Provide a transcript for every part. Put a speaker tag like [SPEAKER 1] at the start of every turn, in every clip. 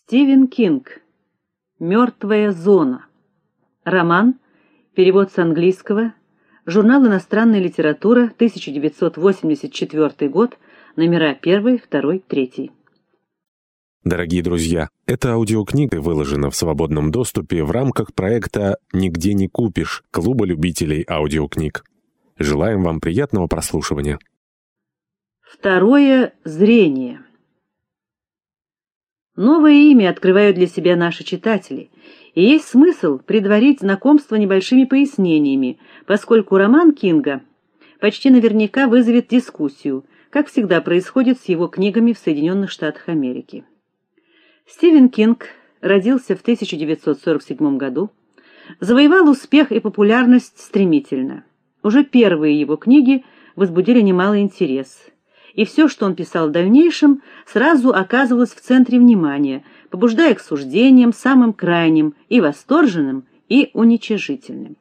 [SPEAKER 1] Стивен Кинг. Мертвая зона. Роман. Перевод с английского. Журнал Иностранная литература, 1984 год, номера 1, 2, 3.
[SPEAKER 2] Дорогие друзья, эта аудиокнига выложена в свободном доступе в рамках проекта Нигде не купишь клуба любителей аудиокниг. Желаем вам приятного прослушивания.
[SPEAKER 1] Второе зрение. Новое имя открывают для себя наши читатели, и есть смысл предварить знакомство небольшими пояснениями, поскольку роман Кинга почти наверняка вызовет дискуссию, как всегда происходит с его книгами в Соединенных Штатах Америки. Стивен Кинг родился в 1947 году, завоевал успех и популярность стремительно. Уже первые его книги возбудили немалый интерес – и все, что он писал в дальнейшем, сразу оказывалось в центре внимания, побуждая к суждениям самым крайним и восторженным, и уничижительным.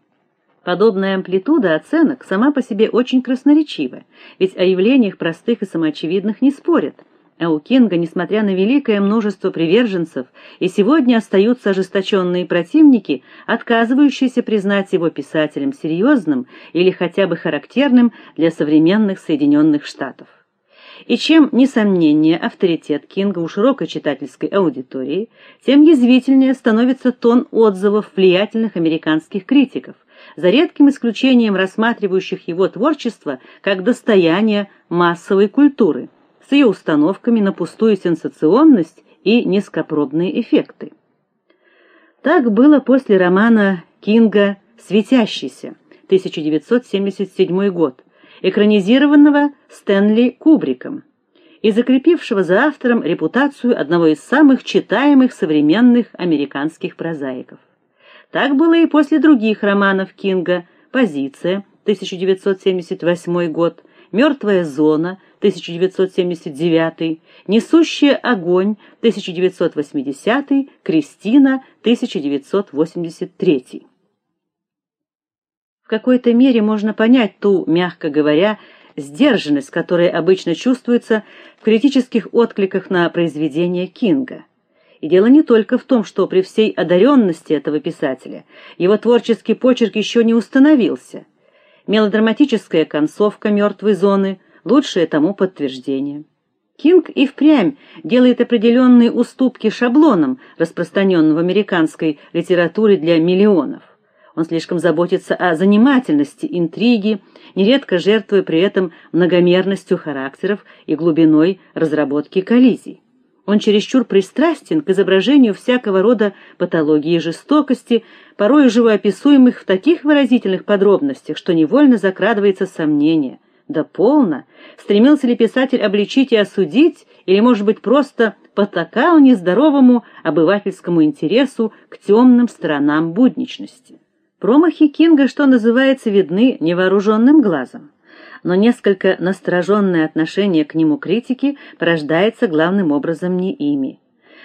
[SPEAKER 1] Подобная амплитуда оценок сама по себе очень красноречива, ведь о явлениях простых и самоочевидных не спорят. А у Кинга, несмотря на великое множество приверженцев, и сегодня остаются ожесточенные противники, отказывающиеся признать его писателем серьезным или хотя бы характерным для современных Соединенных Штатов. И чем несомненнее авторитет Кинга у широкой читательской аудитории, тем язвительнее становится тон отзывов влиятельных американских критиков, за редким исключением рассматривающих его творчество как достояние массовой культуры, с ее установками на пустую сенсационность и низкопробные эффекты. Так было после романа Кинга. Светящийся, 1977 год, экранизированного Стэнли Кубриком и закрепившего за автором репутацию одного из самых читаемых современных американских прозаиков. Так было и после других романов Кинга: Позиция 1978 год, Мертвая зона 1979, Несущая огонь 1980, Кристина 1983. В какой-то мере можно понять ту, мягко говоря, сдержанность, которая обычно чувствуется в критических откликах на произведения Кинга. И дело не только в том, что при всей одаренности этого писателя его творческий почерк еще не установился. Мелодраматическая концовка мертвой зоны лучшее тому подтверждение. Кинг и впрямь делает определенные уступки шаблонам, распространенным в американской литературе для миллионов. Он слишком заботится о занимательности интриги, нередко жертвуя при этом многомерностью характеров и глубиной разработки коллизий. Он чересчур пристрастен к изображению всякого рода патологии и жестокости, порой живоописуемых в таких выразительных подробностях, что невольно закрадывается сомнение. Да полно, стремился ли писатель обличить и осудить, или, может быть, просто потакал нездоровому обывательскому интересу к темным сторонам будничности. Промахи Кинга, что называется, видны невооруженным глазом, но несколько настороженное отношение к нему критики порождается главным образом не ими.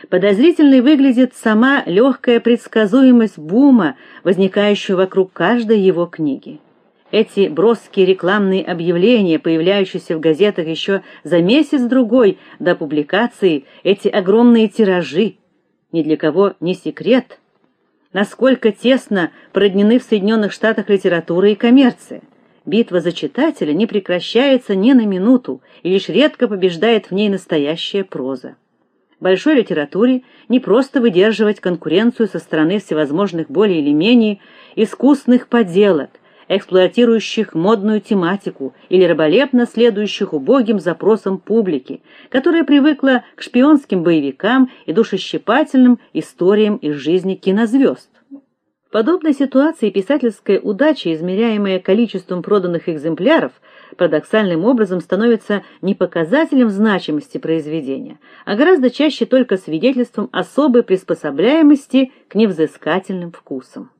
[SPEAKER 1] Подозрительной выглядит сама легкая предсказуемость бума, возникающего вокруг каждой его книги. Эти броские рекламные объявления, появляющиеся в газетах еще за месяц-другой до публикации, эти огромные тиражи, ни для кого не секрет – насколько тесно проднены в Соединенных Штатах литература и коммерция. Битва за читателя не прекращается ни на минуту, и лишь редко побеждает в ней настоящая проза. Большой литературе не просто выдерживать конкуренцию со стороны всевозможных более или менее искусных поделок, эксплуатирующих модную тематику или раболепно следующих убогим запросам публики, которая привыкла к шпионским боевикам и душещипательным историям из жизни кинозвезд. В подобной ситуации писательская удача, измеряемая количеством проданных экземпляров, парадоксальным образом становится не показателем значимости произведения, а гораздо чаще только свидетельством особой приспособляемости к невзыскательным вкусам.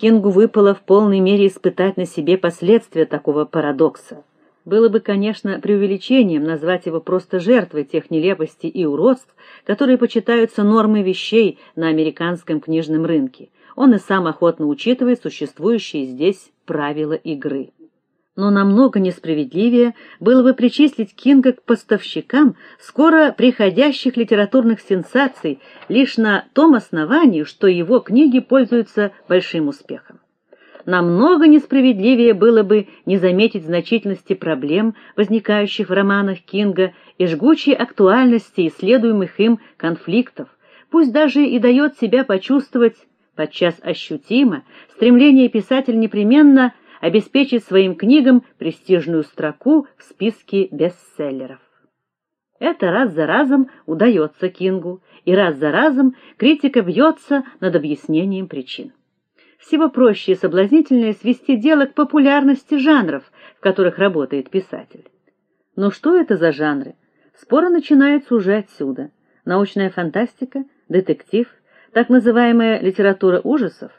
[SPEAKER 1] Кингу выпало в полной мере испытать на себе последствия такого парадокса. Было бы, конечно, преувеличением назвать его просто жертвой тех нелепостей и уродств, которые почитаются нормой вещей на американском книжном рынке. Он и сам охотно учитывает существующие здесь правила игры. Но намного несправедливее было бы причислить Кинга к поставщикам скоро приходящих литературных сенсаций лишь на том основании, что его книги пользуются большим успехом. Намного несправедливее было бы не заметить значительности проблем, возникающих в романах Кинга, и жгучей актуальности исследуемых им конфликтов, пусть даже и дает себя почувствовать подчас ощутимо стремление писателя непременно обеспечить своим книгам престижную строку в списке бестселлеров. Это раз за разом удается Кингу, и раз за разом критика бьется над объяснением причин. Всего проще и соблазнительнее свести дело к популярности жанров, в которых работает писатель. Но что это за жанры? Споры начинаются уже отсюда. Научная фантастика, детектив, так называемая литература ужасов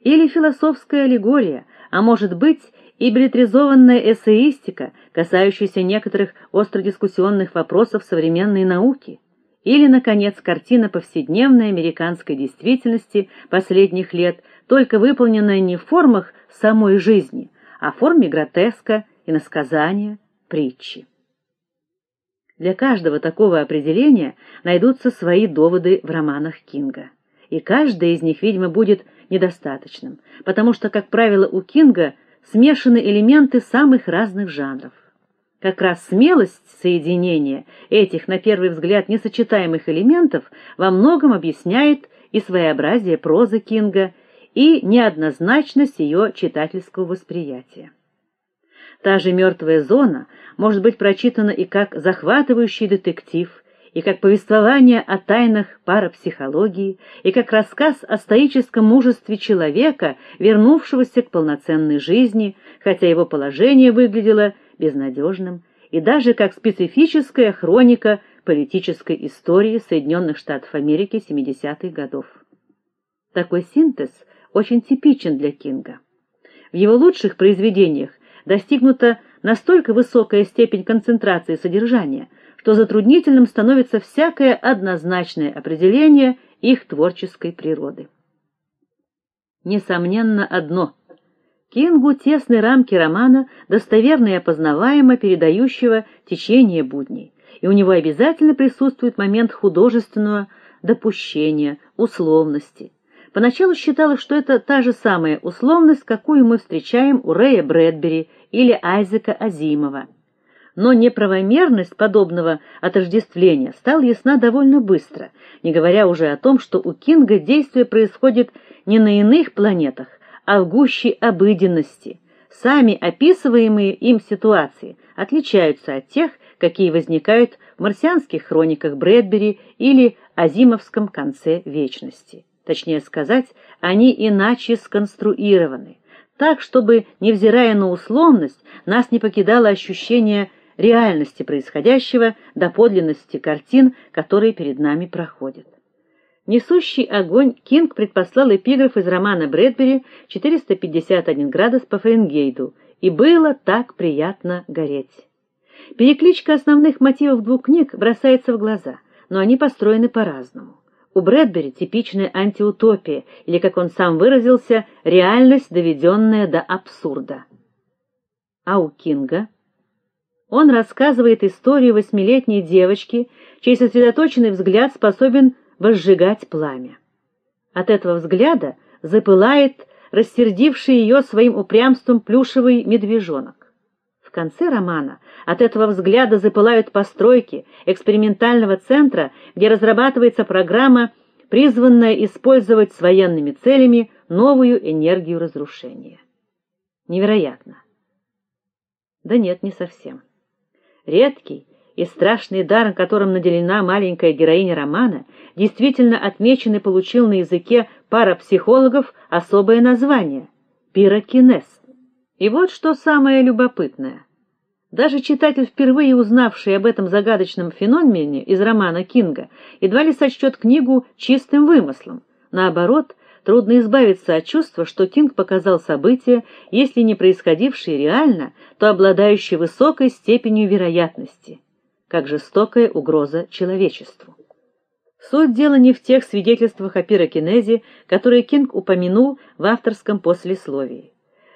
[SPEAKER 1] или философская аллегория, а может быть и билетризованная эссеистика, касающаяся некоторых остродискуссионных вопросов современной науки, или наконец картина повседневной американской действительности последних лет, только выполненная не в формах самой жизни, а в форме гротеска, иносказания, притчи. Для каждого такого определения найдутся свои доводы в романах Кинга, и каждый из них, видимо, будет недостаточным, потому что, как правило, у Кинга смешаны элементы самых разных жанров. Как раз смелость соединения этих на первый взгляд несочетаемых элементов во многом объясняет и своеобразие прозы Кинга, и неоднозначность ее читательского восприятия. Та же мертвая зона может быть прочитана и как захватывающий детектив, и как повествование о тайнах парапсихологии, и как рассказ о стоическом мужестве человека, вернувшегося к полноценной жизни, хотя его положение выглядело безнадежным, и даже как специфическая хроника политической истории Соединенных Штатов Америки 70-х годов. Такой синтез очень типичен для Кинга. В его лучших произведениях достигнута настолько высокая степень концентрации содержания, что затруднительным становится всякое однозначное определение их творческой природы. Несомненно одно: Кингу тесны рамки романа, достоверно и опознаваемо передающего течение будней, и у него обязательно присутствует момент художественного допущения, условности. Поначалу считалось, что это та же самая условность, какую мы встречаем у Рэя Брэдбери или Айзека Азимова. Но неправомерность подобного отождествления стала ясна довольно быстро, не говоря уже о том, что у Кинга действие происходит не на иных планетах, а в гуще обыденности. Сами описываемые им ситуации отличаются от тех, какие возникают в марсианских хрониках Брэдбери или Азимовском конце вечности. Точнее сказать, они иначе сконструированы, так чтобы, невзирая на условность, нас не покидало ощущение реальности происходящего, до подлинности картин, которые перед нами проходят. Несущий огонь Кинг предпослал эпиграф из романа Брэдбери 451 градус по Фаренгейту, и было так приятно гореть. Перекличка основных мотивов двух книг бросается в глаза, но они построены по-разному. У Брэдбери типичная антиутопия, или, как он сам выразился, реальность, доведенная до абсурда. А у Кинга он рассказывает историю восьмилетней девочки, чей сосредоточенный взгляд способен возжигать пламя. От этого взгляда запылает рассердивший ее своим упрямством плюшевый медвежонок. В конце романа от этого взгляда запылают постройки экспериментального центра, где разрабатывается программа, призванная использовать с военными целями новую энергию разрушения. Невероятно. Да нет, не совсем. Редкий и страшный дар, которым наделена маленькая героиня романа, действительно отмечен и получил на языке парапсихологов особое название пирокинез. И вот что самое любопытное. Даже читатель, впервые узнавший об этом загадочном феномене из романа Кинга, едва ли сочтет книгу чистым вымыслом. Наоборот, трудно избавиться от чувства, что Кинг показал события, если не происходившие реально, то обладающие высокой степенью вероятности, как жестокая угроза человечеству. Суть дела не в тех свидетельствах о пирокинезе, которые Кинг упомянул в авторском послесловии.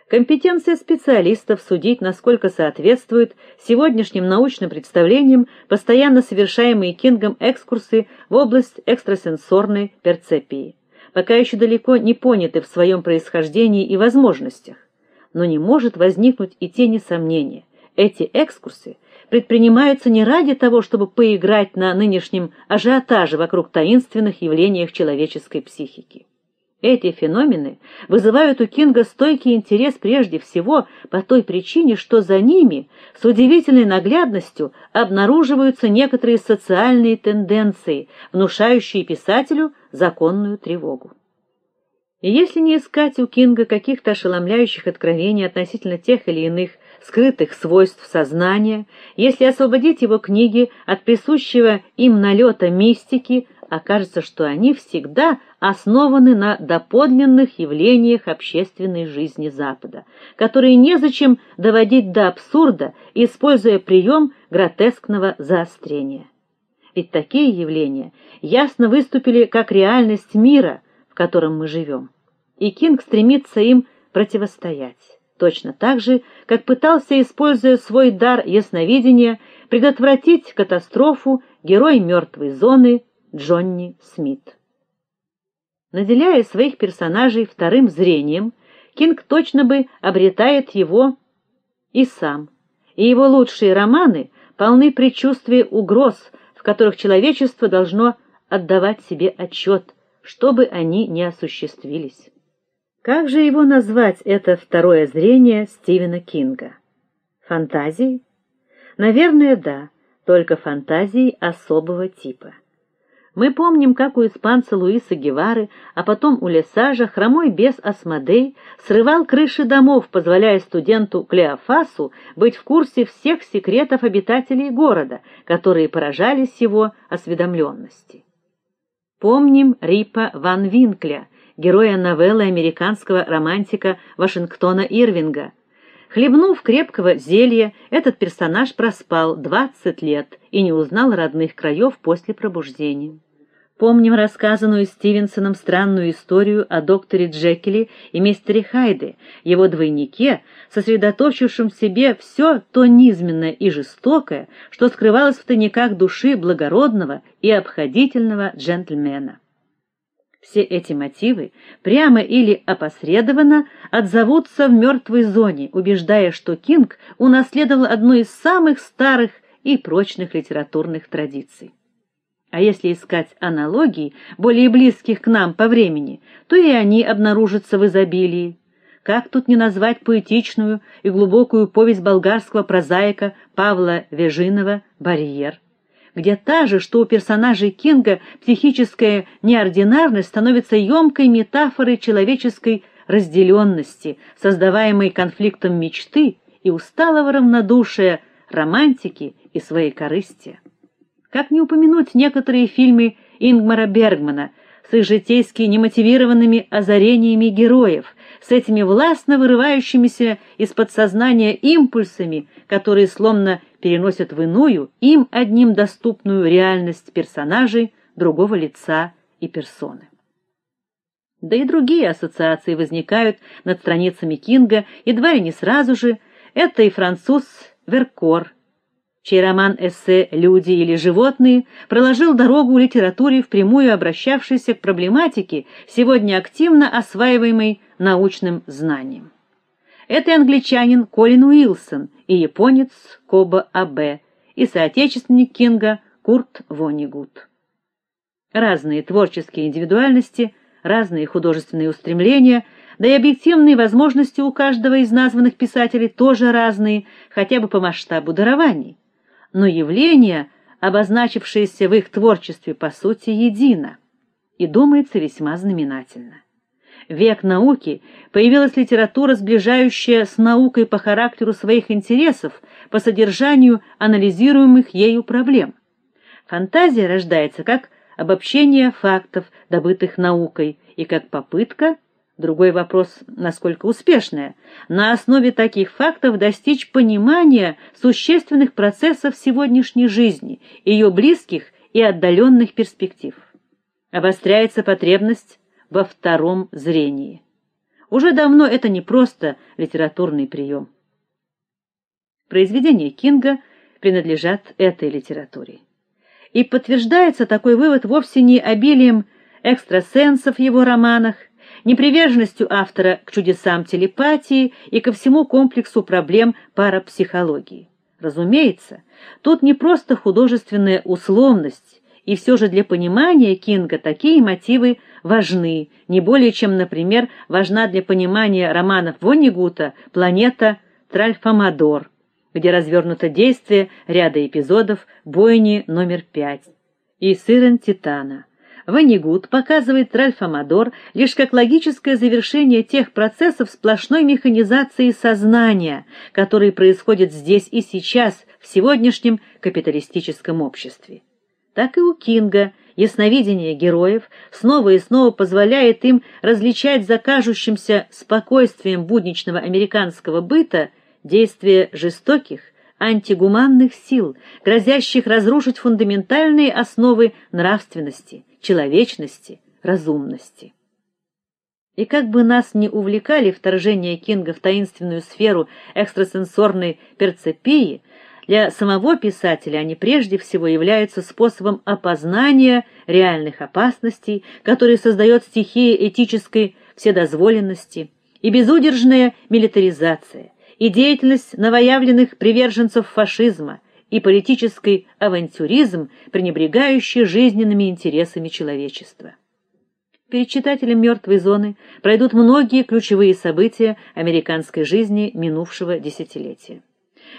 [SPEAKER 1] Компетенция специалистов судить, насколько соответствует сегодняшним научным представлениям постоянно совершаемые Кингом экскурсы в область экстрасенсорной перцепции, пока еще далеко не поняты в своем происхождении и возможностях. Но не может возникнуть и тени сомнения. Эти экскурсы предпринимаются не ради того, чтобы поиграть на нынешнем ажиотаже вокруг таинственных явлений человеческой психики. Эти феномены вызывают у Кинга стойкий интерес прежде всего по той причине, что за ними с удивительной наглядностью обнаруживаются некоторые социальные тенденции, внушающие писателю законную тревогу. И если не искать у Кинга каких-то ошеломляющих откровений относительно тех или иных скрытых свойств сознания, если освободить его книги от присущего им налета мистики, окажется, что они всегда основаны на доподлинных явлениях общественной жизни Запада, которые незачем доводить до абсурда, используя прием гротескного заострения. Ведь такие явления ясно выступили как реальность мира, в котором мы живем, и Кинг стремится им противостоять, точно так же, как пытался, используя свой дар ясновидения, предотвратить катастрофу герой мертвой зоны Джонни Смит. Наделяя своих персонажей вторым зрением, Кинг точно бы обретает его и сам. И его лучшие романы полны предчувствия угроз, в которых человечество должно отдавать себе отчет, чтобы они не осуществились. Как же его назвать это второе зрение Стивена Кинга? Фантазией? Наверное, да, только фантазией особого типа. Мы помним, как у испанца Луиса Гевары, а потом у Лесажа хромой бес Асмодей срывал крыши домов, позволяя студенту Клеофасу быть в курсе всех секретов обитателей города, которые поражались его осведомленности. Помним Рипа ван Винкля, героя новеллы американского романтика Вашингтона Ирвинга. Хлебнув крепкого зелья, этот персонаж проспал 20 лет и не узнал родных краев после пробуждения. Помним рассказанную Стивенсоном странную историю о докторе Джекиле и мистере Хайде, его двойнике, сосредоточившем в себе все то низменное и жестокое, что скрывалось в тайниках души благородного и обходительного джентльмена. Все эти мотивы прямо или опосредованно отзовутся в мертвой зоне, убеждая, что Кинг унаследовал одну из самых старых и прочных литературных традиций. А если искать аналогий, более близких к нам по времени, то и они обнаружатся в изобилии. Как тут не назвать поэтичную и глубокую повесть болгарского прозаика Павла Вежинова «Барьер», где та же, что у персонажей Кинга, психическая неординарность становится емкой метафорой человеческой разделенности, создаваемой конфликтом мечты и усталого равнодушия, романтики и своей корысти. Как не упомянуть некоторые фильмы Ингмара Бергмана с их житейски немотивированными озарениями героев, с этими властно вырывающимися из подсознания импульсами, которые словно переносят в иную, им одним доступную реальность персонажей другого лица и персоны. Да и другие ассоциации возникают над страницами Кинга едва ли не сразу же. Это и француз Веркор, чей роман-эссе «Люди или животные» проложил дорогу литературе, впрямую обращавшейся к проблематике, сегодня активно осваиваемой научным знанием. Это и англичанин Колин Уилсон, и японец Коба Абе, и соотечественник Кинга Курт Вонигут. Разные творческие индивидуальности, разные художественные устремления – да и объективные возможности у каждого из названных писателей тоже разные, хотя бы по масштабу дарований но явление, обозначившееся в их творчестве по сути едино и думается весьма знаменательно. век науки появилась литература, сближающая с наукой по характеру своих интересов, по содержанию анализируемых ею проблем. Фантазия рождается как обобщение фактов, добытых наукой, и как попытка Другой вопрос, насколько успешная. На основе таких фактов достичь понимания существенных процессов сегодняшней жизни, ее близких и отдаленных перспектив. Обостряется потребность во втором зрении. Уже давно это не просто литературный прием. Произведения Кинга принадлежат этой литературе. И подтверждается такой вывод вовсе не обилием экстрасенсов в его романах, неприверженностью автора к чудесам телепатии и ко всему комплексу проблем парапсихологии. Разумеется, тут не просто художественная условность, и все же для понимания Кинга такие мотивы важны, не более чем, например, важна для понимания романов Воннигута Планета Тральфамадор, где развернуто действие ряда эпизодов бойни номер пять и Сырен Титана. Ванигут показывает Ральф-Амадор лишь как логическое завершение тех процессов сплошной механизации сознания, которые происходят здесь и сейчас в сегодняшнем капиталистическом обществе. Так и у Кинга ясновидение героев снова и снова позволяет им различать за кажущимся спокойствием будничного американского быта действия жестоких, антигуманных сил, грозящих разрушить фундаментальные основы нравственности, человечности, разумности. И как бы нас ни увлекали вторжение Кинга в таинственную сферу экстрасенсорной перцепции, для самого писателя они прежде всего являются способом опознания реальных опасностей, которые создает стихия этической вседозволенности и безудержная милитаризация, и деятельность новоявленных приверженцев фашизма, и политический авантюризм, пренебрегающий жизненными интересами человечества. Перед читателем мертвой зоны пройдут многие ключевые события американской жизни минувшего десятилетия.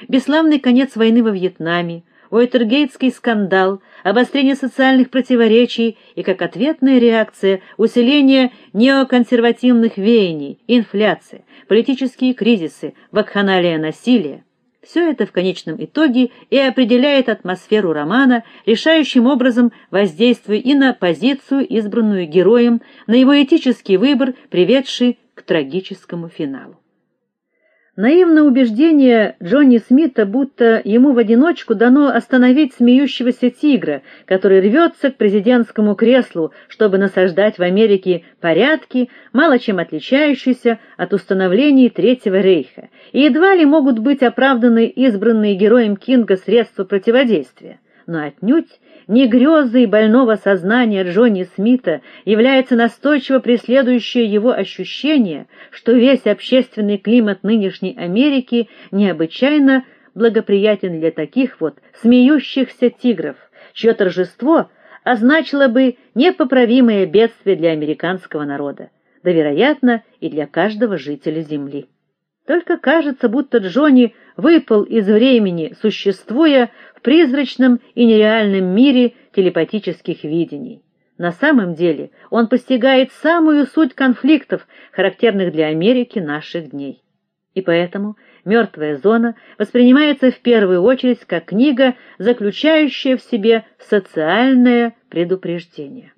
[SPEAKER 1] Бесславный конец войны во Вьетнаме, Уайтергейтский скандал, обострение социальных противоречий и как ответная реакция усиление неоконсервативных веяний, инфляция, политические кризисы, вакханалия насилия все это в конечном итоге и определяет атмосферу романа, решающим образом воздействуя и на позицию, избранную героем, на его этический выбор, приведший к трагическому финалу. Наивное убеждение Джонни Смита, будто ему в одиночку дано остановить смеющегося тигра, который рвется к президентскому креслу, чтобы насаждать в Америке порядки, мало чем отличающиеся от установлений Третьего рейха, и едва ли могут быть оправданы избранные героем Кинга средства противодействия, но отнюдь не грезой больного сознания Джонни Смита является настойчиво преследующее его ощущение, что весь общественный климат нынешней Америки необычайно благоприятен для таких вот смеющихся тигров, чье торжество означало бы непоправимое бедствие для американского народа, да, вероятно, и для каждого жителя земли. Только кажется, будто Джонни выпал из времени, существуя в призрачном и нереальном мире телепатических видений. На самом деле, он постигает самую суть конфликтов, характерных для Америки наших дней. И поэтому «Мертвая зона» воспринимается в первую очередь как книга, заключающая в себе социальное предупреждение.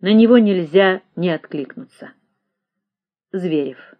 [SPEAKER 1] На него нельзя не откликнуться. Зверев